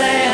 say